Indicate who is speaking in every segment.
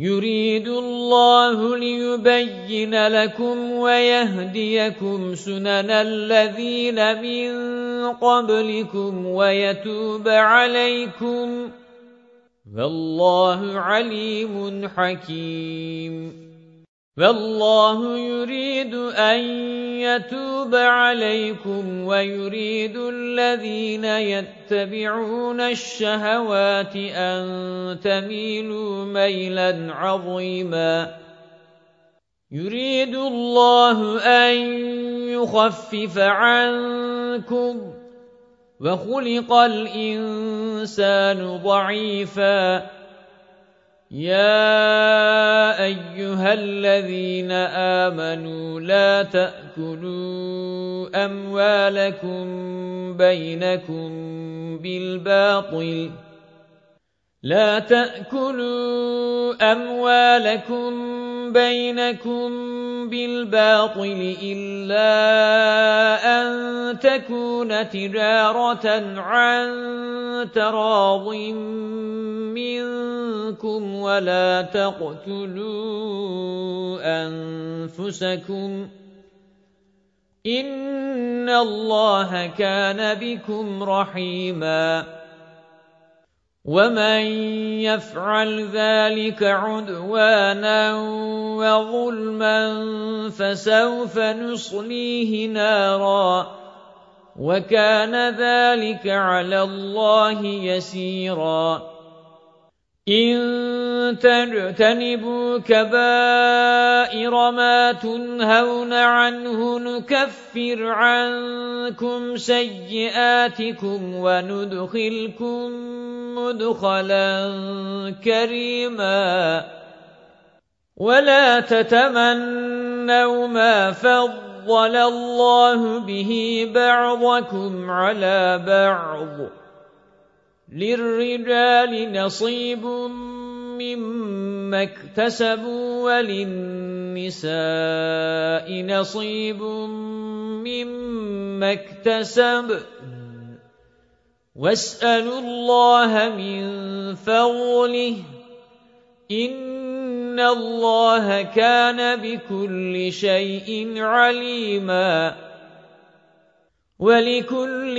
Speaker 1: يُرِيدُ اللَّهُ لِيُبَيِّنَ لَكُمْ وَيَهْدِيَكُمْ سُنَنَ الَّذِينَ مِن قَبْلِكُمْ وَيَتُوبَ عَلَيْكُمْ وَاللَّهُ عَلِيمٌ حَكِيمٌ وَاللَّهُ يُرِيدُ أَن يَتُوبَ عَلَيْكُمْ وَيُرِيدُ الَّذِينَ يَتَّبِعُونَ الشَّهَوَاتِ أَن تَمِيلُوا مَيْلًا عَظِيمًا يُرِيدُ اللَّهُ أَن يُخَفِّفَ عَنكُمْ وَخُلِقَ الْإِنسَانُ ضَعِيفًا يَا أَيُّهَا الَّذِينَ آمَنُوا لَا تَأْكُلُوا أَمْوَالَكُمْ بَيْنَكُمْ بِالْبَاطِلِ لَا تَأْكُلُوا أَمْوَالَكُمْ بَيْنَكُم بِالْبَاطِلِ إِلَّا أَن تَكُونَ تِجَارَةً عَن تَرَاضٍ مِّنكُمْ وَلَا تَقْتُلُوا أَنفُسَكُمْ إِنَّ اللَّهَ كَانَ بِكُمْ رَحِيمًا وَمَن يَفْعَلْ ذَلِكَ عُدْوَانًا وَظُلْمًا فَسَوْفَ نُصْلِيهِ نَارًا وَكَانَ ذَلِكَ عَلَى اللَّهِ يَسِيرًا إِن تَجْتَنِبُوا كَبَائِرَ مَا تُنْهَوْنَ عَنْهُ نُكَفِّرْ عَنْكُمْ سَيِّئَاتِكُمْ وَنُدْخِلْكُمْ مُدْخَلًا كَرِيمًا وَلَا تَتَمَنَّوْا مَا فَضَّلَ اللَّهُ بِهِ بَعْضَكُمْ عَلَى بَعْضٍ للرجال نصيب مما اكتسبوا وللنساء نصيب مما اكتسب واسألوا الله من فضله إن الله كان بكل شيء عليما ولكل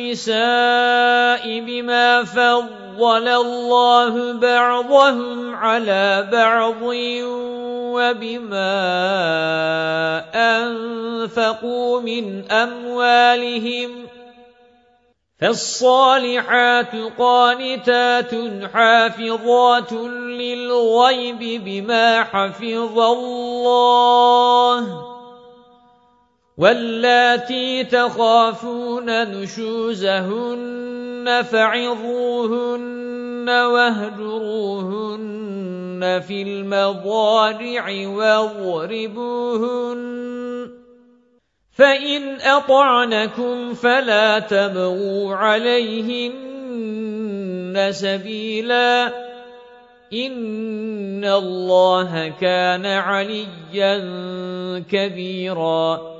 Speaker 1: النِّسَاءِ بِمَا فَضَّلَ اللَّهُ بَعْضَهُمْ عَلَى بَعْضٍ وَبِمَا أَنفَقُوا مِنْ أَمْوَالِهِمْ فالصالحات قانتات حافظات للغيب بما حفظ الله واللاتي تخافون نشوزهن فعظوهن واهجروهن في المضارع واضربوهن فإن أطعنكم فلا تبغوا عليهن سبيلا إن الله كان عليا كبيراً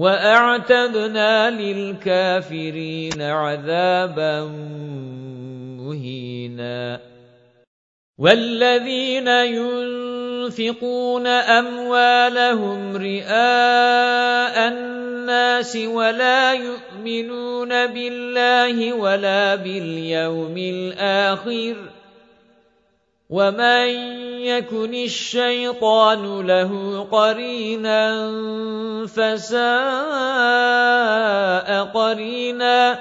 Speaker 1: وَأَعْتَدْنَا لِلْكَافِرِينَ عَذَابًا مُهِينًا وَالَّذِينَ يُنْفِقُونَ أَمْوَالَهُمْ رِئَاءَ النَّاسِ وَلَا يُؤْمِنُونَ بِاللَّهِ وَلَا بِالْيَوْمِ الْآخِرِ وَمَن يَكُنِ الشَّيْطَانُ لَهُ قَرِينًا فَسَاءَ قَرِينًا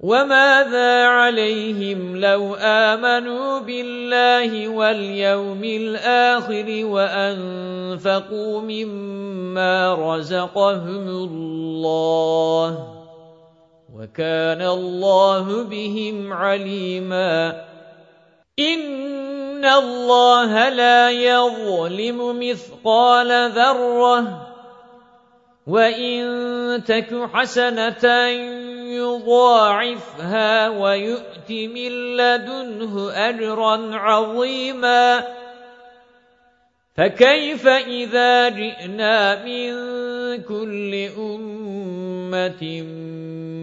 Speaker 1: وَمَاذَا عَلَيْهِمْ لَوْ آمَنُوا بِاللَّهِ وَالْيَوْمِ الْآخِرِ وَأَنفَقُوا مِمَّا رَزَقَهُمُ اللَّهُ وَكَانَ اللَّهُ بِهِمْ عَلِيمًا إِنَّ اللَّهَ لَا يَظْلِمُ مِثْقَالَ ذَرَّةٍ وَإِن تَكُ حَسَنَةً يُضَاعِفْهَا وَيُؤْتِ مِن لَّدُنْهُ أَجْرًا عَظِيمًا فَكَيْفَ إِذَا جِئْنَا مِن كُلِّ أُمَّةٍ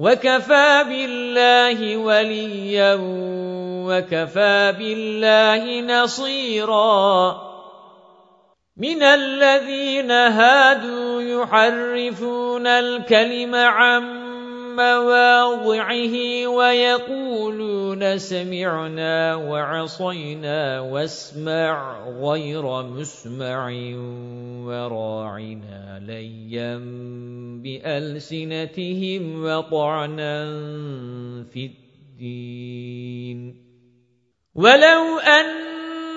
Speaker 1: وَكَفَى بِاللَّهِ وَلِيًّا وَكَفَى بِاللَّهِ نَصِيرًا مِنَ الَّذِينَ هَادُوا يُحَرِّفُونَ الْكَلِمَ عَن مواضعه ويقولون سمعنا وعصينا واسمع غير مسمع وراعنا ليا بألسنتهم وطعنا في الدين ولو أن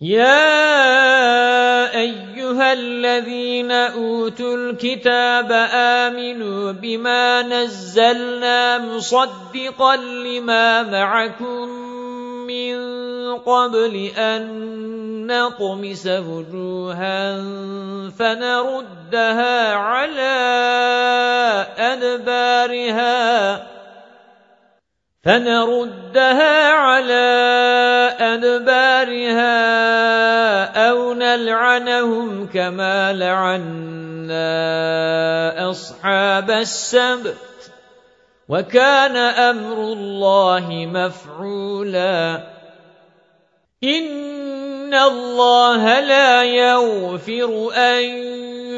Speaker 1: يَا أَيُّهَا الَّذِينَ أُوتُوا الْكِتَابَ آمِنُوا بِمَا نَزَّلْنَا مُصَدِّقًا لِمَا مَعَكُمْ مِنْ قَبْلِ أَنْ نَطْمِسَ وُجُوهًا فَنَرُدَّهَا عَلَى أَدْبَارِهَا فنردها على أدبارها أو نلعنهم كما لعنا أصحاب السبت وكان أمر الله مفعولا إن الله لا يغفر أن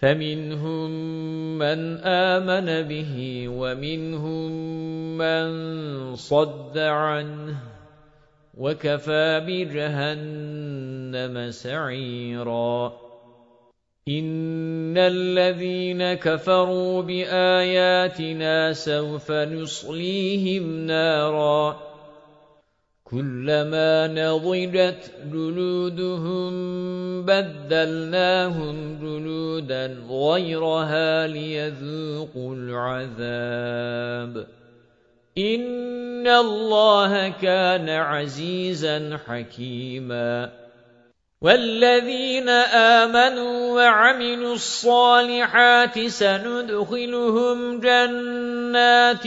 Speaker 1: فَمِنْهُمْ مَنْ آمَنَ بِهِ وَمِنْهُمْ مَنْ صَدَّ عَنْهُ وَكَفَى بِجَهَنَّمَ سَعِيرًا إِنَّ الَّذِينَ كَفَرُوا بِآيَاتِنَا سَوْفَ نُصْلِيهِمْ نَارًا كُلَّمَا نَضِجَتْ جُلُودُهُمْ بَدَّلْنَاهُمْ جُلُودًا غَيْرَهَا لِيَذُوقُوا الْعَذَابَ إِنَّ اللَّهَ كَانَ عَزِيزًا حَكِيمًا وَالَّذِينَ آمَنُوا وَعَمِلُوا الصَّالِحَاتِ سَنُدْخِلُهُمْ جَنَّاتٍ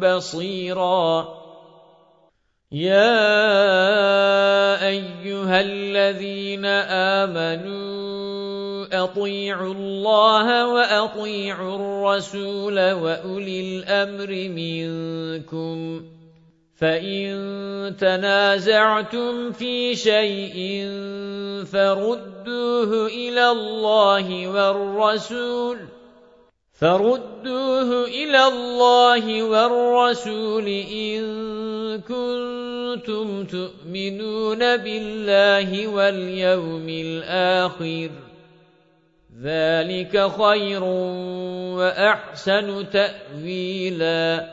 Speaker 1: بصيرا يا أيها الذين آمنوا أطيعوا الله وأطيعوا الرسول وأولي الأمر منكم فَإِن تَنَازَعْتُمْ فِي شَيْءٍ فَرُدُّوهُ إِلَى اللَّهِ وَالرَّسُولِ فَرُدُّوهُ إِلَى اللَّهِ وَالرَّسُولِ إِن كُنتُمْ تُؤْمِنُونَ بِاللَّهِ وَالْيَوْمِ الْآخِرِ ذَلِكَ خَيْرٌ وَأَحْسَنُ تَأْوِيلًا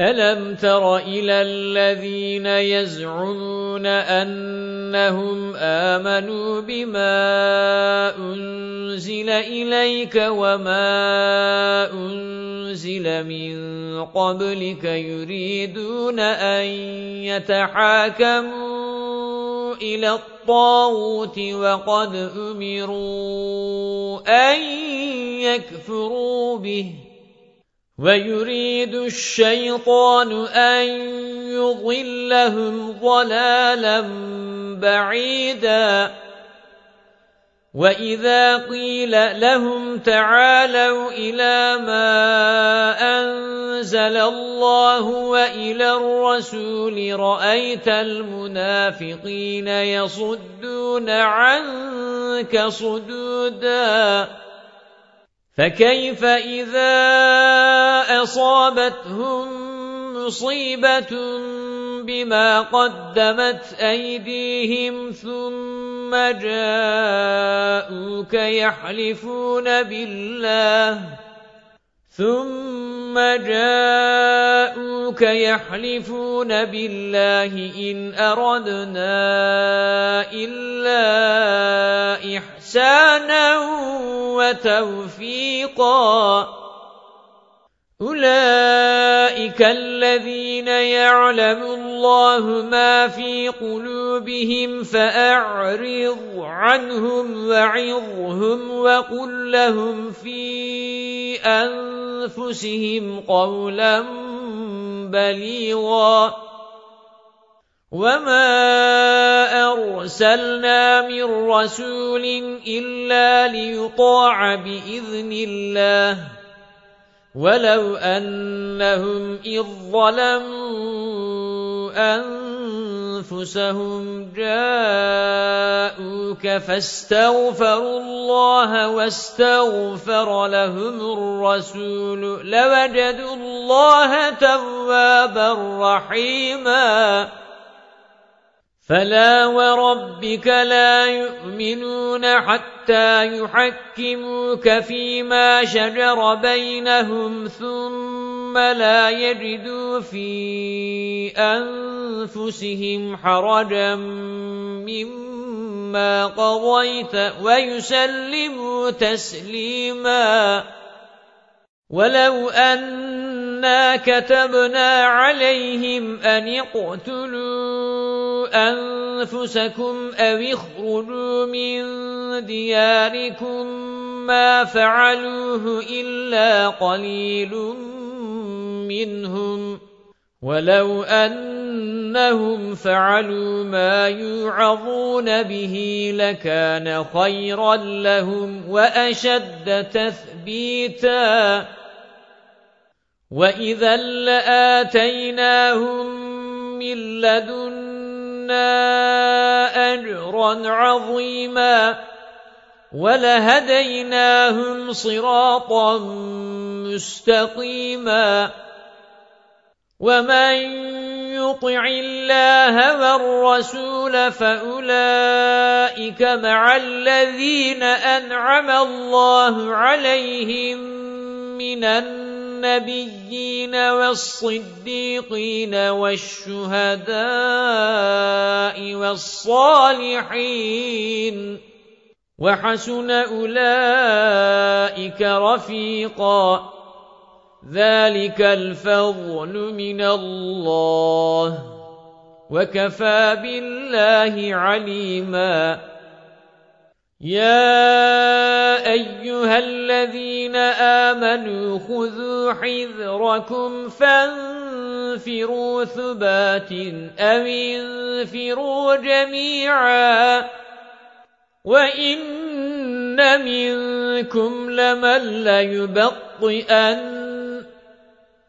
Speaker 1: أَلَمْ تَرَ إِلَى الَّذِينَ يَزْعُمُونَ أَنَّ أنهم آمنوا بما أنزل إليك وما أنزل من قبلك يريدون أن يتحاكموا إلى الطاغوت وقد أمروا أن يكفروا به وَيُرِيدُ الشَّيْطَانُ أَن يُضِلَّهُمْ ضَلَالًا بَعِيدًا وَإِذَا قِيلَ لَهُمْ تَعَالَوْا إِلَى مَا أَنزَلَ اللَّهُ وَإِلَى الرَّسُولِ رَأَيْتَ الْمُنَافِقِينَ يَصُدُّونَ عَنكَ صُدُودًا فَكَيْفَ إِذَا أَصَابَتْهُم مُّصِيبَةٌ بِمَا قَدَّمَتْ أَيْدِيهِمْ ثُمَّ جَاءُوكَ يَحْلِفُونَ بِاللَّهِ ثُمَّ جَاءُوكَ يَحْلِفُونَ بِاللَّهِ إِنْ أَرَدْنَا إِلَّا إِحْسَانًا وَتَوْفِيقًا أُولَئِكَ الَّذِينَ يَعْلَمُ اللَّهُ مَا فِي قُلُوبِهِمْ فَأَعْرِضْ عَنْهُمْ وَعِظْهُمْ وَقُلْ لَهُمْ فِي أنفسهم قولا بليغا وما أرسلنا من رسول إلا ليطاع بإذن الله ولو أنهم إذ ظلموا أن أَنفُسَهُمْ جَاءُوكَ فَاسْتَغْفَرُوا اللَّهَ وَاسْتَغْفَرَ لَهُمُ الرَّسُولُ لَوَجَدُوا اللَّهَ تَوَّابًا رَّحِيمًا فَلَا وَرَبِّكَ لَا يُؤْمِنُونَ حَتَّى يُحَكِّمُوكَ فِيمَا شَجَرَ بَيْنَهُمْ ثُمَّ ثُمَّ لَا يَجِدُوا فِي أَنفُسِهِمْ حَرَجًا مِّمَّا قَضَيْتَ وَيُسَلِّمُوا تَسْلِيمًا وَلَوْ أَنَّا كَتَبْنَا عَلَيْهِمْ أَنِ اقْتُلُوا أَنفُسَكُمْ أَوِ اخْرُجُوا مِن دِيَارِكُمْ مَا فَعَلُوهُ إِلَّا قَلِيلٌ مِنْهُمْ وَلَوْ أَنَّهُمْ فَعَلُوا مَا يُوعَظُونَ بِهِ لَكَانَ خَيْرًا لَهُمْ وَأَشَدَّ تَثْبِيتًا وَإِذًا لَآتَيْنَاهُمْ مِنْ لَدُنَّا أَجْرًا عَظِيمًا وَلَهَدَيْنَاهُمْ صِرَاطًا مُسْتَقِيمًا وَمَن يُطِعِ اللَّهَ وَالرَّسُولَ فَأُولَئِكَ مَعَ الَّذِينَ أَنْعَمَ اللَّهُ عَلَيْهِمْ مِنَ النَّبِيِّينَ وَالصِّدِّيقِينَ وَالشُّهَدَاءِ وَالصَّالِحِينَ وَحَسُنَ أُولَئِكَ رَفِيقًا ذَلِكَ الْفَضْلُ مِنَ اللَّهِ وَكَفَى بِاللَّهِ عَلِيمًا يَا أَيُّهَا الَّذِينَ آمَنُوا خُذُوا حِذْرَكُمْ فَانْفِرُوا ثُبَاتٍ أَوْ انْفِرُوا جَمِيعًا وَإِنَّ مِنْكُمْ لَمَنْ لَيُبَطِّئَنَّ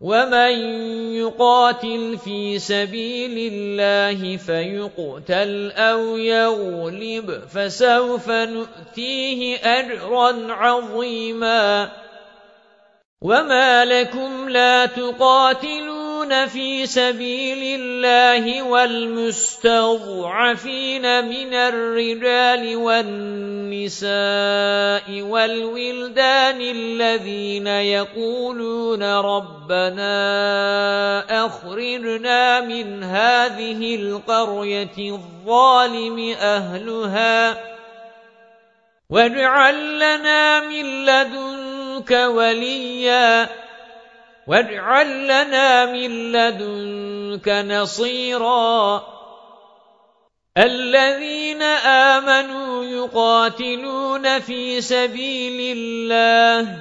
Speaker 1: وَمَن يُقَاتِلْ فِي سَبِيلِ اللَّهِ فَيُقْتَلْ أَوْ يَغْلِبْ فَسَوْفَ نُؤْتِيهِ أَجْرًا عَظِيمًا وَمَا لَكُمْ لَا تُقَاتِلُونَ يجاهدون في سبيل الله والمستضعفين من الرجال والنساء والولدان الذين يقولون ربنا أَخْرِجْنَا من هذه القرية الظالم أهلها واجعل لنا من لدنك ولياً واجعل لنا من لدنك نصيرا الذين آمنوا يقاتلون في سبيل الله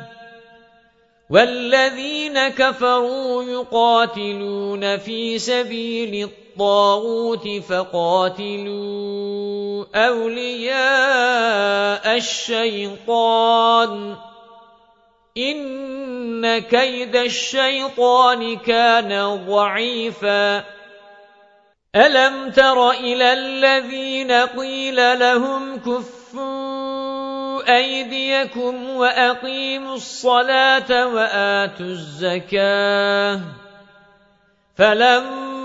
Speaker 1: والذين كفروا يقاتلون في سبيل الطاغوت فقاتلوا أولياء الشيطان إِنَّ كَيْدَ الشَّيْطَانِ كَانَ ضَعِيفًا أَلَمْ تَرَ إِلَى الَّذِينَ قِيلَ لَهُمْ كُفُّوا أَيْدِيَكُمْ وَأَقِيمُوا الصَّلَاةَ وَآتُوا الزَّكَاةَ فَلَمَّا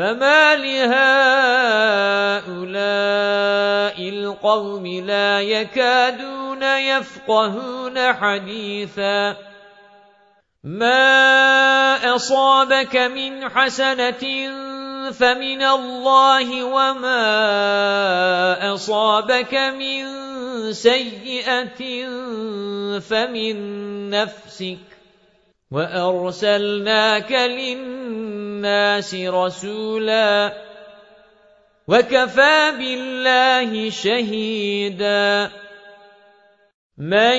Speaker 1: فَمَا لِهَؤُلَاءِ الْقَوْمِ لَا يَكَادُونَ يَفْقَهُونَ حَدِيثًا مَا أَصَابَكَ مِنْ حَسَنَةٍ فَمِنَ اللَّهِ وَمَا أَصَابَكَ مِنْ سَيِّئَةٍ فَمِنْ نَفْسِكَ وَأَرْسَلْنَاكَ لِلنَّاسِ لِلنَّاسِ رَسُولًا وَكَفَى بِاللَّهِ شَهِيدًا مَن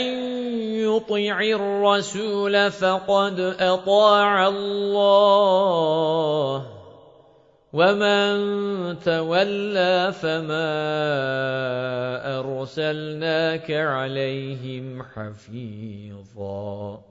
Speaker 1: يُطِعِ الرَّسُولَ فَقَدْ أَطَاعَ اللَّهَ وَمَن تَوَلَّى فَمَا أَرْسَلْنَاكَ عَلَيْهِمْ حَفِيظًا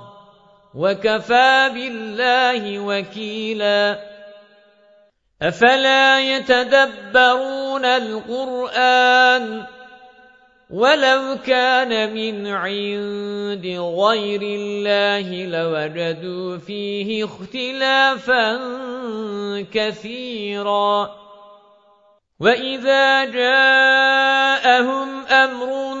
Speaker 1: وَكَفَى بِاللَّهِ وَكِيلًا أَفَلَا يَتَدَبَّرُونَ الْقُرْآنَ وَلَوْ كَانَ مِنْ عِنْدِ غَيْرِ اللَّهِ لَوَجَدُوا فِيهِ اخْتِلَافًا كَثِيرًا وَإِذَا جَاءَهُمْ أَمْرٌ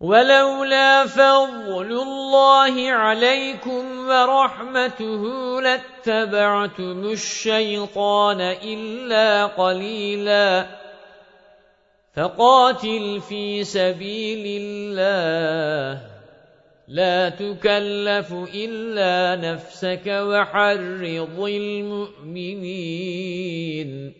Speaker 1: وَلَوْلَا فَضْلُ اللَّهِ عَلَيْكُمْ وَرَحْمَتُهُ لَاتَّبَعْتُمُ الشَّيْطَانَ إِلَّا قَلِيلًا فَقَاتِلْ فِي سَبِيلِ اللَّهِ لَا تُكَلَّفُ إِلَّا نَفْسَكَ وَحَرِّضِ الْمُؤْمِنِينَ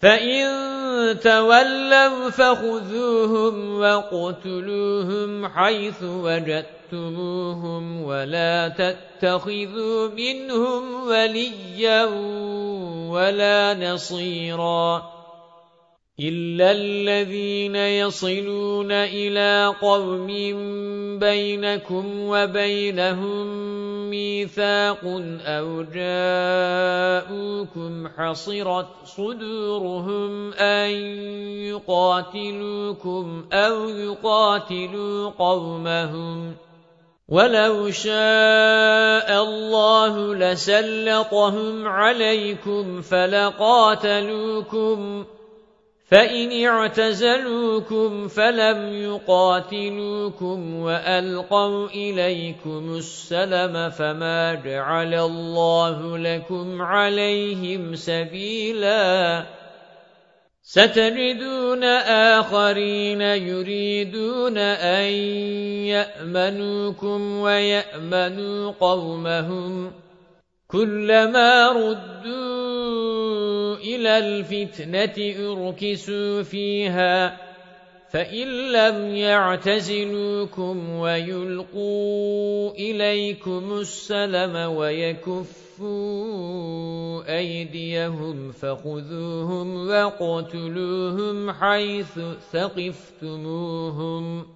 Speaker 1: فَإِن تَوَلَّوْا فَخُذُوهُمْ وَاقْتُلُوهُمْ حَيْثُ وَجَدتُّمُوهُمْ وَلَا تَتَّخِذُوا مِنْهُمْ وَلِيًّا وَلَا نَصِيرًا إِلَّا الَّذِينَ يَصِلُونَ إِلَىٰ قَوْمٍ بَيْنَكُمْ وَبَيْنَهُم مِّيثَاقٌ أَوْ جَاءُوكُمْ حَصِرَتْ صُدُورُهُمْ أَن يُقَاتِلُوكُمْ أَوْ يُقَاتِلُوا قَوْمَهُمْ ۚ وَلَوْ شَاءَ اللَّهُ لَسَلَّطَهُمْ عَلَيْكُمْ فَلَقَاتَلُوكُمْ ۚ فَإِنِ اعْتَزَلُوكُمْ فَلَمْ يُقَاتِلُوكُمْ وَأَلْقَوْا إِلَيْكُمُ السَّلَمَ فَمَا جَعَلَ اللَّهُ لَكُمْ عَلَيْهِمْ سَبِيلًا ستجدون آخرين يريدون أن يأمنوكم ويأمنوا قومهم كلما ردوا إلى الفتنة اركسوا فيها فإن لم يعتزلوكم ويلقوا إليكم السلم ويكفوا أيديهم فخذوهم وقتلوهم حيث ثقفتموهم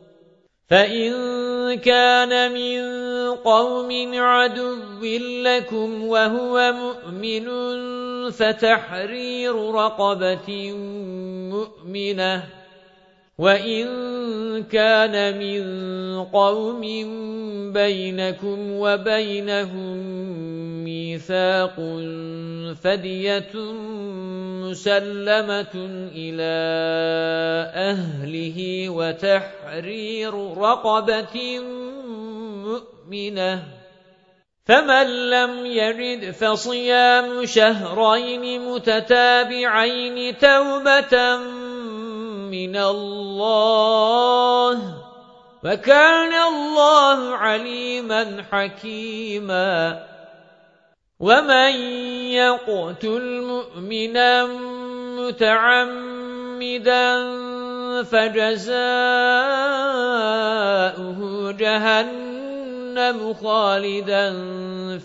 Speaker 1: فَإِن كَانَ مِن قَوْمٍ عَدُوٍّ لَّكُمْ وَهُوَ مُؤْمِنٌ فَتَحْرِيرُ رَقَبَةٍ مُؤْمِنَةٍ وَإِن كَانَ مِن قَوْمٍ بَيْنَكُمْ وَبَيْنَهُم مِّيثَاقٌ فَدِيَةٌ مُّسَلَّمَةٌ إِلَىٰ أَهْلِهِ وَتَحْرِيرُ رَقَبَةٍ مُّؤْمِنَةٍ فَمَن لَّمْ يَجِدْ فَصِيَامُ شَهْرَيْنِ مُتَتَابِعَيْنِ تَوْبَةً مِنَ اللَّهِ وَكَانَ اللَّهُ عَلِيمًا حَكِيمًا وَمَن يَقْتُلْ مُؤْمِنًا مُتَعَمِّدًا فَجَزَاؤُهُ جَهَنَّمُ جَهَنَّمُ خَالِدًا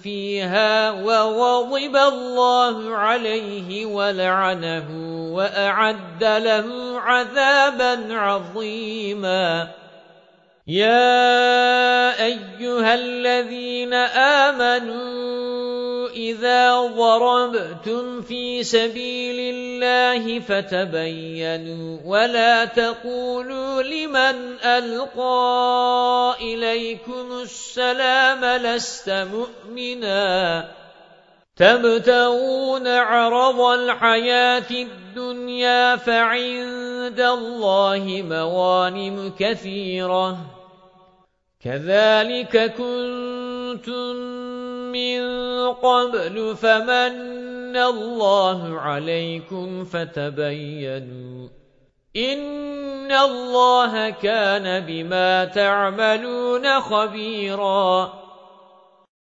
Speaker 1: فِيهَا وَغَضِبَ اللَّهُ عَلَيْهِ وَلَعَنَهُ وَأَعَدَّ لَهُ عَذَابًا عَظِيمًا يَا أَيُّهَا الَّذِينَ آمَنُوا إِذَا ضَرَبْتُمْ فِي سَبِيلِ اللَّهِ فَتَبَيَّنُوا وَلَا تَقُولُوا لِمَنْ أَلْقَى إِلَيْكُمُ السَّلَامَ لَسْتَ مُؤْمِنًا تَبْتَغُونَ عَرَضَ الْحَيَاةِ الدُّنْيَا فَعِندَ اللَّهِ مَوَانِمُ كَثِيرَةٌ كَذَلِكَ كُنْتُمْ مِنْ قَبْلُ فَمَنَّ اللَّهُ عَلَيْكُمْ فَتَبَيَّنُوا إِنَّ اللَّهَ كَانَ بِمَا تَعْمَلُونَ خَبِيرًا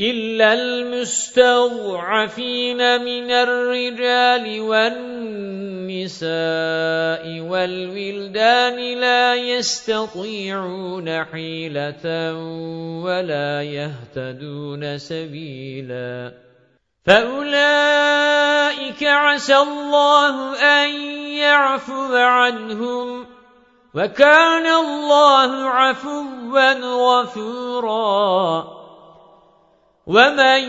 Speaker 1: إِلَّا الْمُسْتَضْعَفِينَ مِنَ الرِّجَالِ وَالنِّسَاءِ وَالْوِلْدَانِ لَا يَسْتَطِيعُونَ حِيلَةً وَلَا يَهْتَدُونَ سَبِيلًا فَأُولَئِكَ عَسَى اللَّهُ أَن يَعْفُوَ عَنْهُمْ وَكَانَ اللَّهُ عَفُوًّا غَفُورًا وَمَن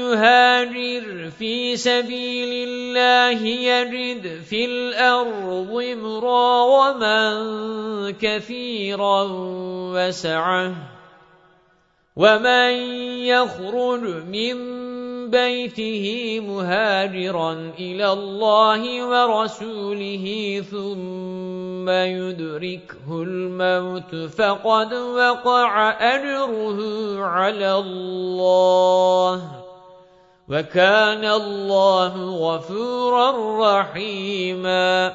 Speaker 1: يُهَاجِرْ فِي سَبِيلِ اللَّهِ يَجِدْ فِي الْأَرْضِ مُرَاغَمًا كَثِيرًا وَسَعَةً وَمَن يَخْرُجْ مِن بَيْتِهِ مُهَاجِرًا إِلَى اللَّهِ وَرَسُولِهِ ثُمَّ ثُمَّ يُدْرِكْهُ الْمَوْتُ فَقَدْ وَقَعَ أَجْرُهُ عَلَى اللَّهِ وَكَانَ اللَّهُ غَفُورًا رَّحِيمًا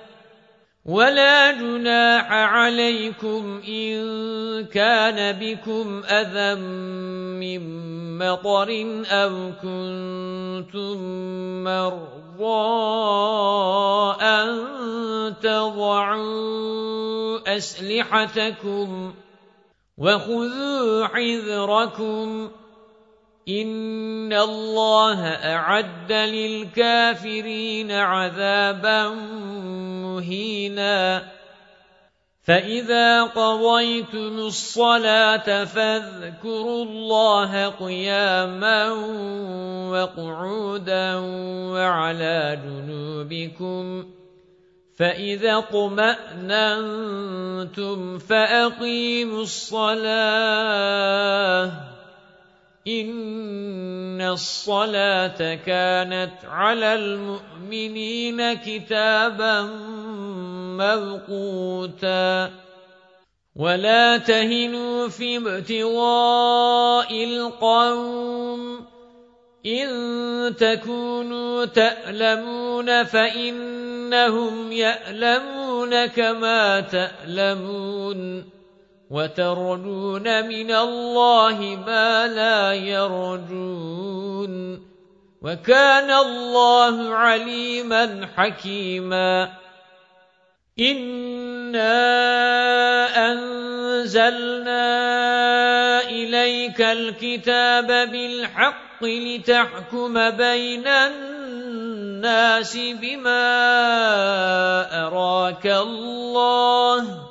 Speaker 1: وَلَا جُنَاحَ عَلَيْكُمْ إِن كَانَ بِكُمْ أَذًى مِّن مَّطَرٍ أَوْ كُنتُم مَّرْضَىٰ أَن تَضَعُوا أَسْلِحَتَكُمْ وَخُذُوا حِذْرَكُمْ إِنَّ اللَّهَ أَعَدَّ لِلْكَافِرِينَ عَذَابًا مُهِينًا فَإِذَا قَضَيْتُمُ الصَّلَاةَ فَاذْكُرُوا اللَّهَ قِيَامًا وَقُعُودًا وَعَلَى جُنُوبِكُمْ فَإِذَا اطْمَأْنَنْتُمْ فَأَقِيمُوا الصَّلَاةَ إِنَّ الصَّلَاةَ كَانَتْ عَلَى الْمُؤْمِنِينَ كِتَابًا مَّوْقُوتًا وَلَا تَهِنُوا فِي ابْتِغَاءِ الْقَوْمِ إِن تَكُونُوا تَأْلَمُونَ فَإِنَّهُمْ يَأْلَمُونَ كَمَا تَأْلَمُونَ وَتَرْجُونَ مِنَ اللَّهِ مَا لَا يَرْجُونَ وَكَانَ اللَّهُ عَلِيمًا حَكِيمًا إِنَّا أَنزَلْنَا إِلَيْكَ الْكِتَابَ بِالْحَقِّ لِتَحْكُمَ بَيْنَ النَّاسِ بِمَا أَرَاكَ اللَّهُ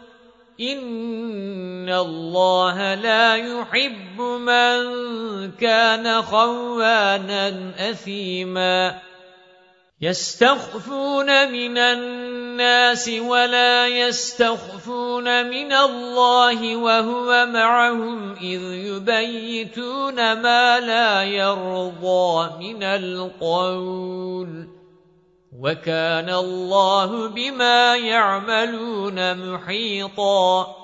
Speaker 1: إِنَّ اللَّهَ لَا يُحِبُّ مَن كَانَ خَوَّانًا أَثِيمًا يَسْتَخْفُونَ مِنَ النَّاسِ وَلَا يَسْتَخْفُونَ مِنَ اللَّهِ وَهُوَ مَعَهُمْ إِذْ يُبَيِّتُونَ مَا لَا يَرْضَى مِنَ الْقَوْلِ وَكَانَ اللَّهُ بِمَا يَعْمَلُونَ مُحِيطًا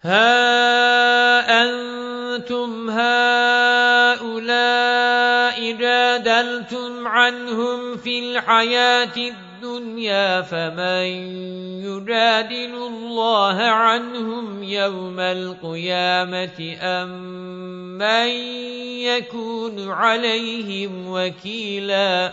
Speaker 1: هَا أَنْتُمْ هَؤُلَاءِ جَادَلْتُمْ عَنْهُمْ فِي الْحَيَاةِ الدُّنْيَا فَمَنْ يُجَادِلُ اللَّهَ عَنْهُمْ يَوْمَ الْقِيَامَةِ أَمَّنْ يَكُونُ عَلَيْهِمْ وَكِيلًا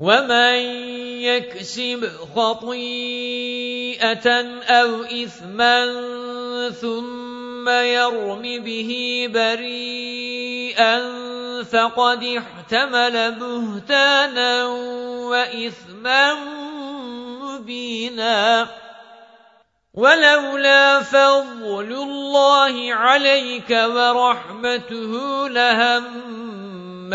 Speaker 1: وَمَن يَكْسِبْ خَطِيئَةً أَوْ إِثْمًا ثُمَّ يَرْمِ بِهِ بَرِيئًا فَقَدِ احْتَمَلَ بُهْتَانًا وَإِثْمًا مُبِينًا وَلَوْلَا فَضْلُ اللَّهِ عَلَيْكَ وَرَحْمَتُهُ لهم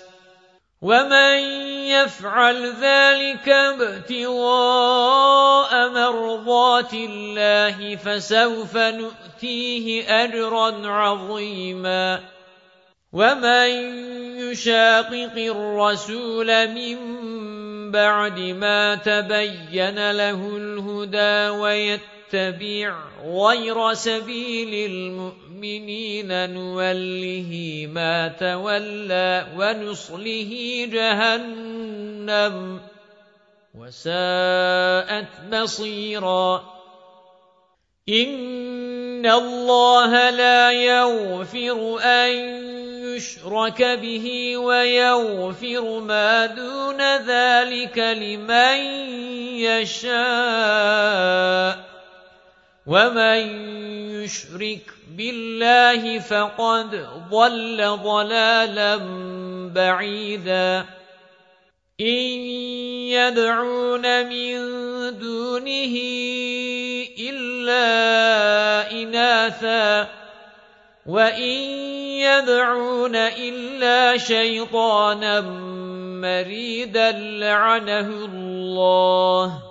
Speaker 1: وَمَن يَفْعَلْ ذَلِكَ ابْتِغَاءَ مَرْضَاتِ اللَّهِ فَسَوْفَ نُؤْتِيهِ أَجْرًا عَظِيمًا وَمَن يُشَاقِقِ الرَّسُولَ مِن بَعْدِ مَا تَبَيَّنَ لَهُ الْهُدَى وَيَتَّبِعْ غَيْرَ سَبِيلِ الْمُؤْمِنِينَ الْمُؤْمِنِينَ نُوَلِّهِ مَا تَوَلَّى وَنُصْلِهِ جَهَنَّمَ وَسَاءَتْ مَصِيرًا إِنَّ اللَّهَ لَا يَغْفِرُ أَن يُشْرَكَ بِهِ وَيَغْفِرُ مَا دُونَ ذَلِكَ لِمَن يَشَاءُ وَمَن يُشْرِكْ بِاللَّهِ فَقَدْ ضَلَّ ضَلَالًا بَعِيدًا إِن يَدْعُونَ مِن دُونِهِ إِلَّا إِنَاثًا وَإِن يَدْعُونَ إِلَّا شَيْطَانًا مَّرِيدًا لَّعَنَهُ اللَّهُ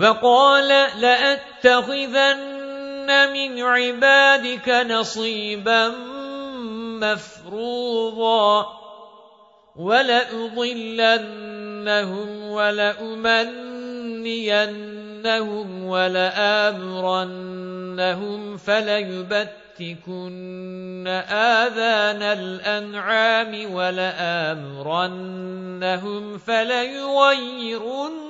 Speaker 1: وَقَالَ لَأَتَّخِذَنَّ مِنْ عِبَادِكَ نَصِيبًا مَفْرُوضًا وَلَأُضِلَّنَّهُمْ وَلَأُمَنِّيَنَّهُمْ وَلَآمُرَنَّهُمْ فَلَيُبَتِّكُنَّ آذَانَ الْأَنْعَامِ وَلَآمُرَنَّهُمْ فَلَيُغَيِّرُنَّ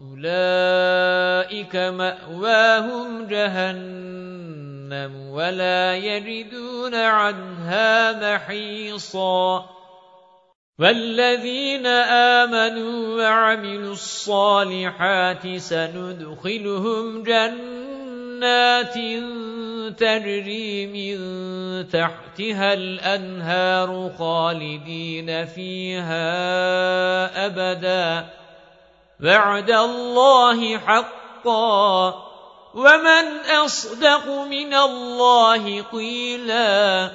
Speaker 1: أُولَئِكَ مَأْوَاهُمْ جَهَنَّمُ وَلَا يَجِدُونَ عَنْهَا مَحِيصًا وَالَّذِينَ آمَنُوا وَعَمِلُوا الصَّالِحَاتِ سَنُدْخِلُهُمْ جَنَّاتٍ تَجْرِي مِنْ تَحْتِهَا الْأَنْهَارُ خَالِدِينَ فِيهَا أَبَدًا وعد الله حقا ومن أصدق من الله قيلا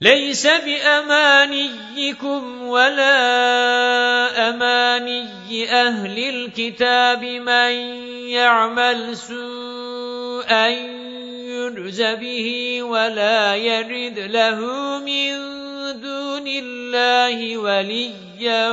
Speaker 1: ليس بأمانيكم ولا أماني أهل الكتاب من يعمل سوءا يرز به ولا يرد له من دون الله وليا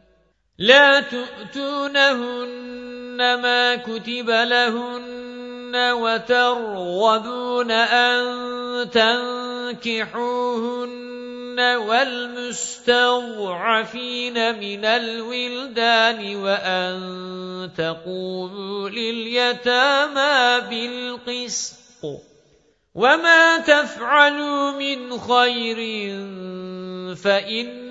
Speaker 1: لا تؤتونهن ما كتب لهن وترغبون أن تنكحوهن والمستضعفين من الولدان وأن تقوموا لليتامى بالقسط وما تفعلوا من خير فإن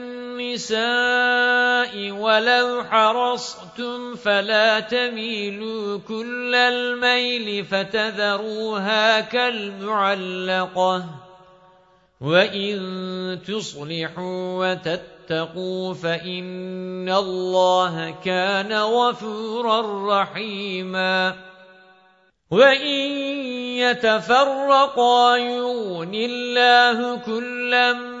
Speaker 1: النِّسَاءِ وَلَوْ حَرَصْتُمْ فَلَا تَمِيلُوا كُلَّ الْمَيْلِ فَتَذَرُوهَا كَالْمُعَلَّقَةِ وَإِن تُصْلِحُوا وَتَتَّقُوا فَإِنَّ اللَّهَ كَانَ غَفُورًا رَّحِيمًا وَإِن يَتَفَرَّقَا يغني اللَّهُ كُلًّا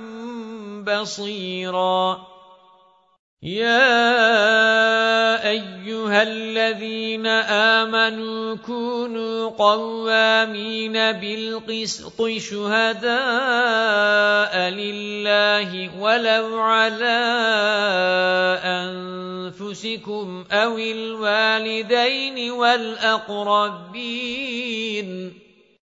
Speaker 1: بَصِيرًا يَا أَيُّهَا الَّذِينَ آمَنُوا كُونُوا قَوَّامِينَ بِالْقِسْطِ شُهَدَاءَ لِلَّهِ وَلَوْ عَلَى أَنفُسِكُمْ أَوِ الْوَالِدَيْنِ وَالْأَقْرَبِينَ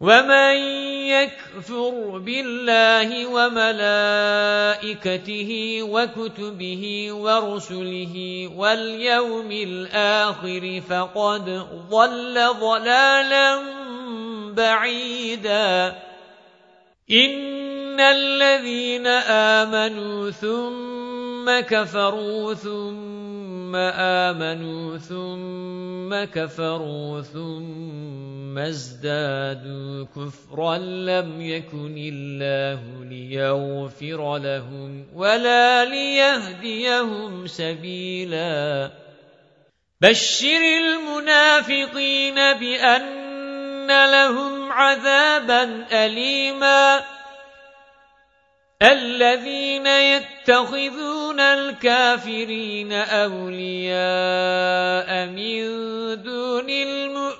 Speaker 1: وَمَن يَكْفُرْ بِاللَّهِ وَمَلَائِكَتِهِ وَكُتُبِهِ وَرُسُلِهِ وَالْيَوْمِ الْآخِرِ فَقَدْ ضَلَّ ضَلَالًا بَعِيدًا إِنَّ الَّذِينَ آمَنُوا ثُمَّ كَفَرُوا ثُمَّ آمَنُوا ثُمَّ كَفَرُوا ثُمَّ ثُمَّ ازْدَادُوا كُفْرًا لَّمْ يَكُنِ اللَّهُ لِيَغْفِرَ لَهُمْ وَلَا لِيَهْدِيَهُمْ سَبِيلًا بَشِّرِ الْمُنَافِقِينَ بِأَنَّ لَهُمْ عَذَابًا أَلِيمًا الَّذِينَ يَتَّخِذُونَ الْكَافِرِينَ أَوْلِيَاءَ مِن دُونِ الْمُؤْمِنِينَ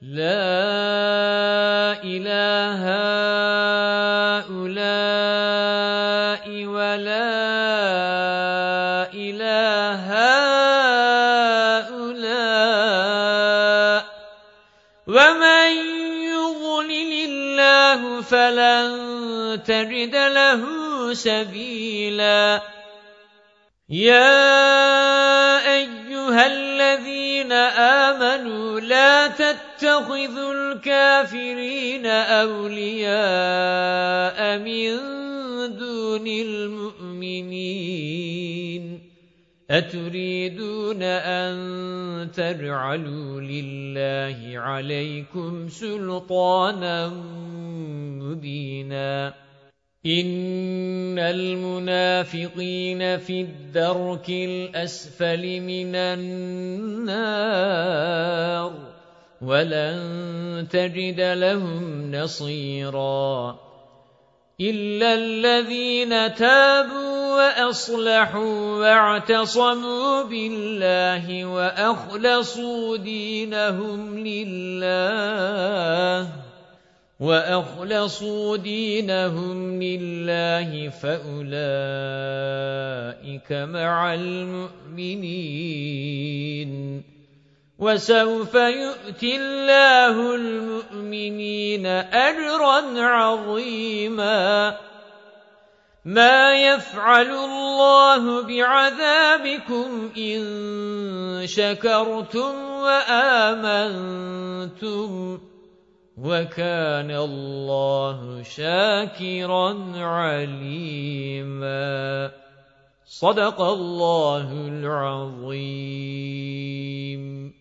Speaker 1: لا إله إلا ولا إله إلا ومن يضلل الله فلن تجد له سبيلا يا أيها الذين آمنوا لا تتقوا تَتَّخِذُوا الْكَافِرِينَ أَوْلِيَاءَ مِن دُونِ الْمُؤْمِنِينَ أَتُرِيدُونَ أَن تَجْعَلُوا لِلَّهِ عَلَيْكُمْ سُلْطَانًا مُبِينًا إِنَّ الْمُنَافِقِينَ فِي الدَّرْكِ الْأَسْفَلِ مِنَ النَّارِ وَلَن تَجِدَ لَهُمْ نَصِيرًا إِلَّا الَّذِينَ تَابُوا وَأَصْلَحُوا وَاعْتَصَمُوا بِاللَّهِ وَأَخْلَصُوا دِينَهُمْ لِلَّهِ وَأَخْلَصُوا دِينَهُمْ لِلَّهِ فَأُولَئِكَ مَعَ الْمُؤْمِنِينَ وَسَوْفَ يُؤْتِ اللَّهُ الْمُؤْمِنِينَ أَجْرًا عَظِيمًا مَا يَفْعَلُ اللَّهُ بِعَذَابِكُمْ إِن شَكَرْتُمْ وَآمَنْتُمْ وَكَانَ اللَّهُ شَاكِرًا عَلِيمًا صدق الله العظيم